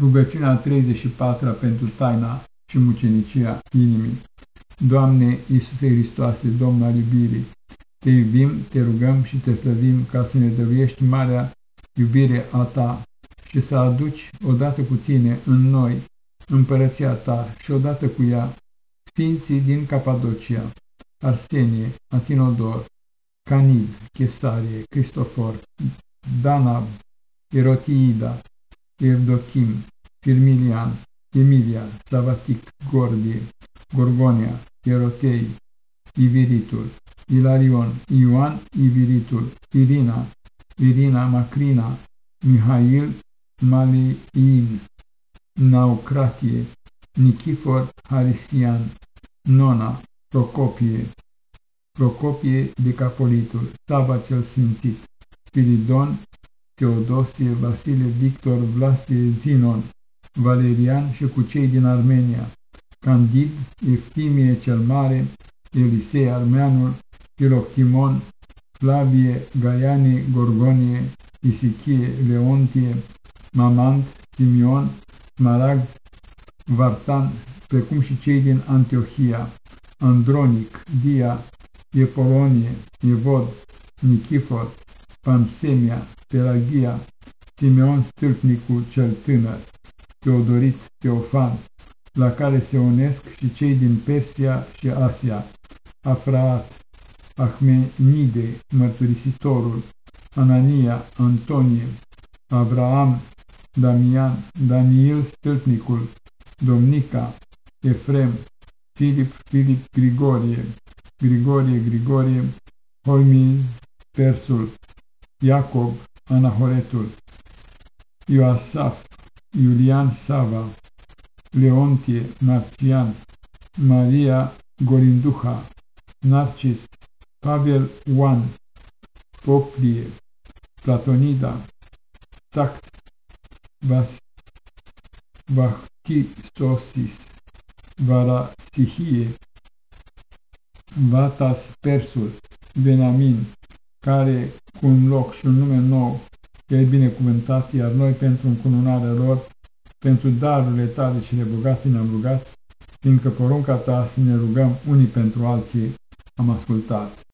Rugăciunea 34 pentru taina și mucenicia inimii. Doamne Iisuse Hristoase, Domn al iubirii, te iubim, te rugăm și te slăvim ca să ne dăruiești marea iubire a ta și să aduci odată cu tine în noi împărăția ta și odată cu ea sfinții din Capadocia, Arsenie, Atinodor, Canid, Chesarie, Cristofor, Danab, Erotiida, Evdochim, Firmilian, Emilia, Savatic, Gordie, Gorgonia, Erotei, Iviritul, Ilarion, Ioan Iviritul, Irina, Irina Macrina, Mihail Maliin, Naucratie, Nichifor Harisian, Nona, Procopie, Procopie Decapolitul, Sava cel Sfințit, Spiridon, Teodosie, Vasile, Victor, Vlasie, Zinon, Valerian și cu cei din Armenia, Candid, Eftimie cel Mare, Elisei Armeanul, Filoctimon, Flavie, Gaiane, Gorgonie, Isichie, Leontie, Mamant, Simion, Smaragd, Vartan, precum și cei din Antiohia, Andronic, Dia, Epolonie, Evod, Nichifor, Pansemia, Pelagia, Simeon Stâlpnicul cel tânăr, Teodorit Teofan, la care se unesc și cei din Persia și Asia, Afraat, Ahmenide, Mărturisitorul, Anania, Antonie, Abraham, Damian, Daniel Stâlpnicul, Domnica, Efrem, Filip, Filip, Grigorie, Grigorie, Grigorie, Hoimiz, Persul, Iacob, Anahoretul, Ioasaf, Iulian Sava, Leontie, Marcian, Maria Gorinduha, Narcis, Pavel Oan, Poplie, Platonida, Tact, Vas, Vachtisosis, Varasihie, Vatas Persul, Venamin, care cu un loc și un nume nou e binecuvântat, iar noi pentru încununarea lor, pentru darurile tale și bogate ne-am rugat, fiindcă porunca ta să ne rugăm unii pentru alții am ascultat.